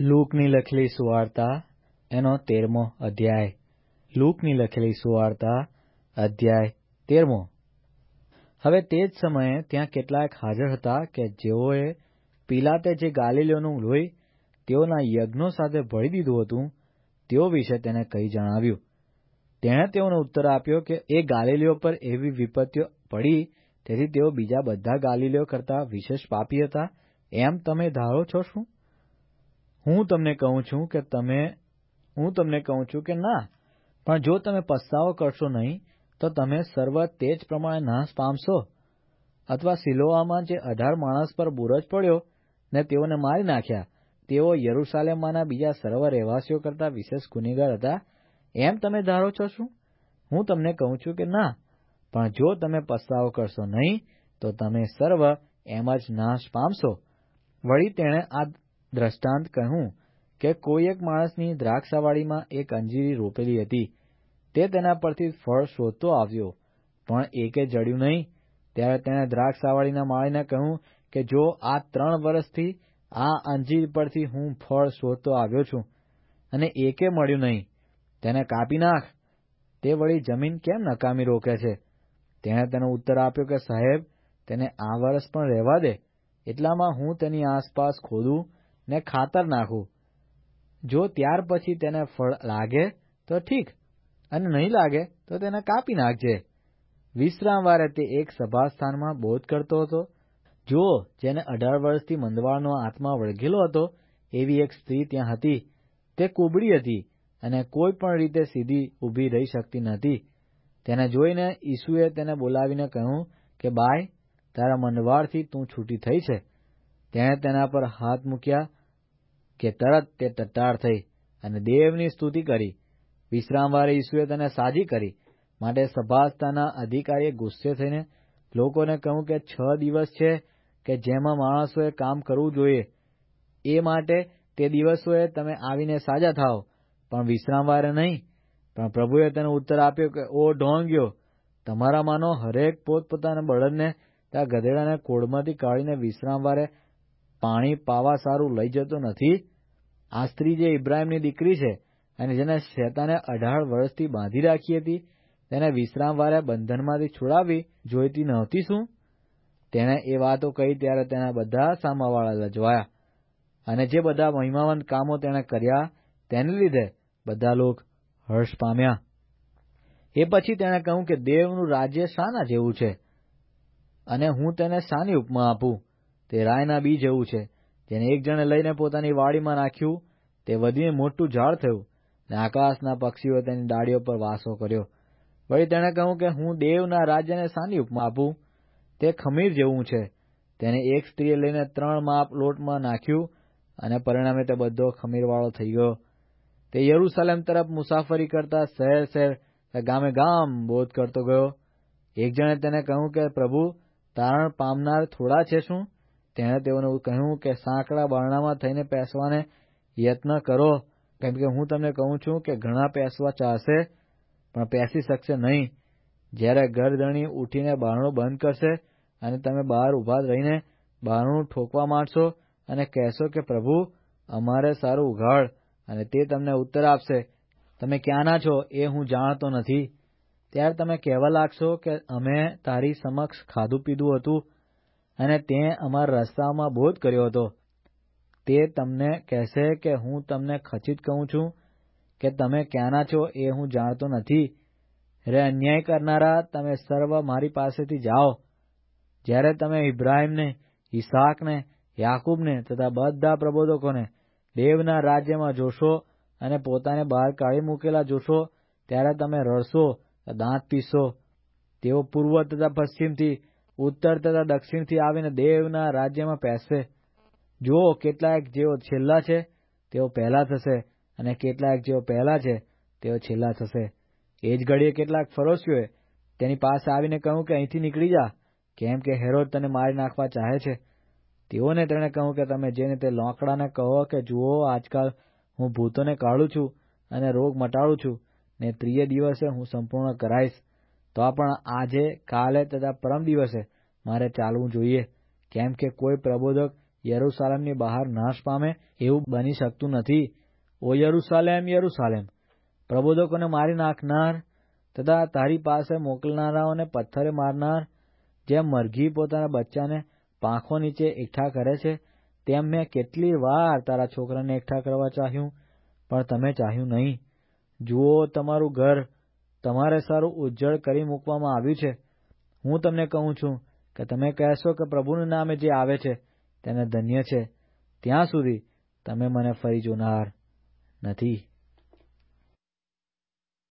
લૂકની લખેલી સુવાર્તા, એનો તેરમો અધ્યાય. લૂકની લખેલી સુવાર્તા, અધ્યાય તેરમો. હવે તે જ સમયે ત્યાં કેટલાક હાજર હતા કે જેઓએ પિલાતે જે ગાલિલીઓનું લોહી તેઓના યજ્ઞો સાથે ભળી દીધું હતું, તેઓ વિશે તેને કહી જણાવ્યું. તેણે તેઓનો ઉત્તર આપ્યો કે એ ગાલિલીઓ પર એવી વિપત્તિઓ પડી, તેથી તેઓ બીજા બધા ગાલિલીઓ કરતાં વિશેષ પાપી હતા. એમ તમે ધારો છો શું? હું તમને કહું છું કે તમે, હું તમને કહું છું કે ના. પણ જો તમે પસ્તાવો કરશો નહીં, તો તમે સર્વ તે જ પ્રમાણે નાશ પામશો. અથવા સિલોઆમાં જે અઢાર માણસ પર બુરજ પડ્યો ને તેઓને મારી નાખ્યા, તેઓ યરૂશાલેમમાંના બીજા સર્વ રહેવાસીઓ કરતાં વિશેષ ગુનેગાર હતા, એમ તમે ધારો છો શું? હું તમને કહું છું કે ના. પણ જો તમે પસ્તાવો કરશો નહીં, તો તમે સર્વ એમ જ નાશ પામશો. વળી તેણે આ દ્રષ્ટાંત કહ્યું કે કોઈ એક માણસની દ્રાક્ષાવાડીમાં એક અંજીરી રોપેલી હતી. તે તેના પરથી ફળ શોધતો આવ્યો, પણ એકે જડ્યું નહીં. ત્યારે તેણે દ્રાક્ષાવાડીના માળીને કહ્યું કે જો આ ત્રણ વર્ષથી આ અંજીર પરથી હું ફળ શોધતો આવ્યો છું અને એકે મળ્યું નહીં, તેને કાપી નાખ. તે વળી જમીન કેમ નકામી રોકે છે? તેણે તેનો ઉત્તર આપ્યો કે સાહેબ, તેને આ વર્ષ પણ રહેવા દે. એટલામાં હું તેની આસપાસ ખોદું ને ખાતર નાખું. જો ત્યાર પછી તેને ફળ લાગે, તો ઠીક. અને નહીં લાગે, તો તેને કાપી નાખજે. વિશ્રામવારે તે એક સભાસ્થાનમાં બોધ કરતો હતો. જુઓ જેને અઢાર વર્ષથી મંદવાળનો આત્મા વળગેલો હતો, એવી એક સ્ત્રી ત્યાં હતી. તે કુબડી હતી અને કોઈ પણ રીતે સીધી ઊભી રહી શકતી નથી તેને જોઈને ઈસુએ તેને બોલાવીને કહ્યું કે, બાય, તારા મંદવાળથી તું છૂટી થઈ છે. તેણે તેના પર હાથ મૂક્યા કે તરત તે ટટ્ટાર થઈ અને દેવની સ્તુતિ કરી. વિશ્રામવારે ઈસુએ તેને સાજી કરી. માટે સભાસ્થાના અધિકારીએ ગુસ્સે થઈને લોકોને કહ્યું કે છ દિવસ છે કે જેમાં માણસોએ કામ કરવું જોઈએ. એ માટે તે દિવસોએ તમે આવીને સાજા થાઓ. પણ વિશ્રામવારે નહીં. પણ પ્રભુએ તેને ઉત્તર આપ્યો કે, ઓ ઢોંગ્યો તમારામાંનો હરેક પોતપોતાના બળદને ત્યાં ગધેડાને કોળમાંથી કાઢીને વિશ્રામવારે પાણી પાવા સારું લઈ જતો નથી. આ સ્ત્રી જે ઇબ્રાહીમની દીકરી છે અને જેને શેતાને અઢાર વર્ષથી બાંધી રાખી હતી, તેને વિશ્રામવારે બંધનમાંથી છોડાવી જોઈતી નહોતી શું? તેણે એ વાતો કહી ત્યારે તેના બધા સામાવાળા લજવાયા. અને જે બધા મહિમાવંત કામો તેણે કર્યા, તેને લીધે બધા લોક હર્ષ પામ્યા. એ પછી તેણે કહ્યું કે દેવનું રાજ્ય શાના જેવું છે અને હું તેને શાની ઉપમા આપું. તે રાયના બી જેવું છે, જેને એક જણે લઈને પોતાની વાડીમાં નાખ્યું, તે વધીને મોટું ઝાડ થયું ને આકાશના પક્ષીઓ તેની ડાળીઓ પર વાસો કર્યો. વળી તેણે કહ્યું કે હું દેવના રાજ્યને સાની ઉપમા આપું. તે ખમીર જેવું છે. તેને એક સ્ત્રીએ લઈને ત્રણ માપ લોટમાં નાખ્યું અને પરિણામે તે બધો ખમીરવાળો થઈ ગયો. તે યરૂશાલેમ તરફ મુસાફરી કરતા શહેર શહેર ગામે ગામ બોધ કરતો ગયો. એક જણે તેને કહ્યું કે પ્રભુ તારણ પામનાર થોડા છે શું? તેણે તેઓને કહ્યું કે, સાંકડા બારણામાં થઈને પેસવાને યત્ન કરો. કેમ કે હું તમને કહું છું કે ઘણા પેસવા ચાહશે પણ પેસી શકશે નહીં. જ્યારે ગરદણી ઉઠીને બારણું બંધ કરશે અને તમે બહાર ઊભા રહીને બારણું ઠોકવા માંડશો અને કહેશો કે, પ્રભુ, અમારે સારું ઉઘાડ અને તે તમને ઉત્તર આપશે. તમે ક્યાંના છો એ હું જાણતો નથી. ત્યારે તમે કહેવા લાગશો કે, અમે તારી સમક્ષ ખાધું પીધું હતું અને તે અમારા રસ્તામાં બોધ કર્યો હતો. તે તમને કહેશે કે હું તમને ખચિત કહું છું કે તમે ક્યાંના છો એ હું જાણતો નથી. રે અન્યાય કરનારા, તમે સર્વ મારી પાસેથી જાઓ. જ્યારે તમે ઇબ્રાહીમને, ઈસાકને, યાકૂબને તથા બધા પ્રબોધકોને દેવના રાજ્યમાં જોશો અને પોતાને બહાર કાઢી મૂકેલા જોશો, ત્યારે તમે રડશો, દાંત પીશો તેઓ પૂર્વ તથા પશ્ચિમથી ઉત્તર તથા દક્ષિણથી આવીને દેવના રાજ્યમાં પહેરશે જુઓ કેટલાક જેઓ છેલ્લા છે, તેઓ પહેલા થશે અને કેટલાક જેઓ પહેલા છે, તેઓ છેલ્લા થશે. એ જ ઘડીએ કેટલાક ફરોશીઓએ તેની પાસે આવીને કહ્યું કે અહીંથી નીકળી જા, કેમ કે હેરોદ તને મારી નાખવા ચાહે છે. તેઓને તેણે કહ્યું કે તમે જેને તે લોકડાને કહો કે જુઓ, આજકાલ હું ભૂતોને કાઢું છું અને રોગ મટાડું છું ને ત્રીજે દિવસે હું સંપૂર્ણ કરાઈશ. તો પણ આજે, કાલે તથા પરમ દિવસે મારે ચાલવું જોઈએ. કેમ કે કોઈ પ્રબોધક યરૂશાલેમની બહાર નાશ પામે એવું બની શકતું નથી. ઓ યરૂશાલેમ યરૂશાલેમ પ્રબોધકોને મારી નાખનાર તથા તારી પાસે મોકલનારાઓને પથ્થરે મારનાર, જેમ મરઘી પોતાના બચ્ચાને પાંખો નીચે એકઠા કરે છે, તેમ મેં કેટલી વાર તારા છોકરાને એકઠા કરવા ચાહ્યું, પણ તમે ચાહ્યું નહીં. જુઓ, તમારું ઘર તમારે સારું ઉજ્જળ કરી મૂકવામાં આવ્યું છે. હું તમને કહું છું કે તમે કહેશો કે પ્રભુના નામે જે આવે છે, તેને ધન્ય છે. ત્યાં સુધી તમે મને ફરી જોનાર નથી.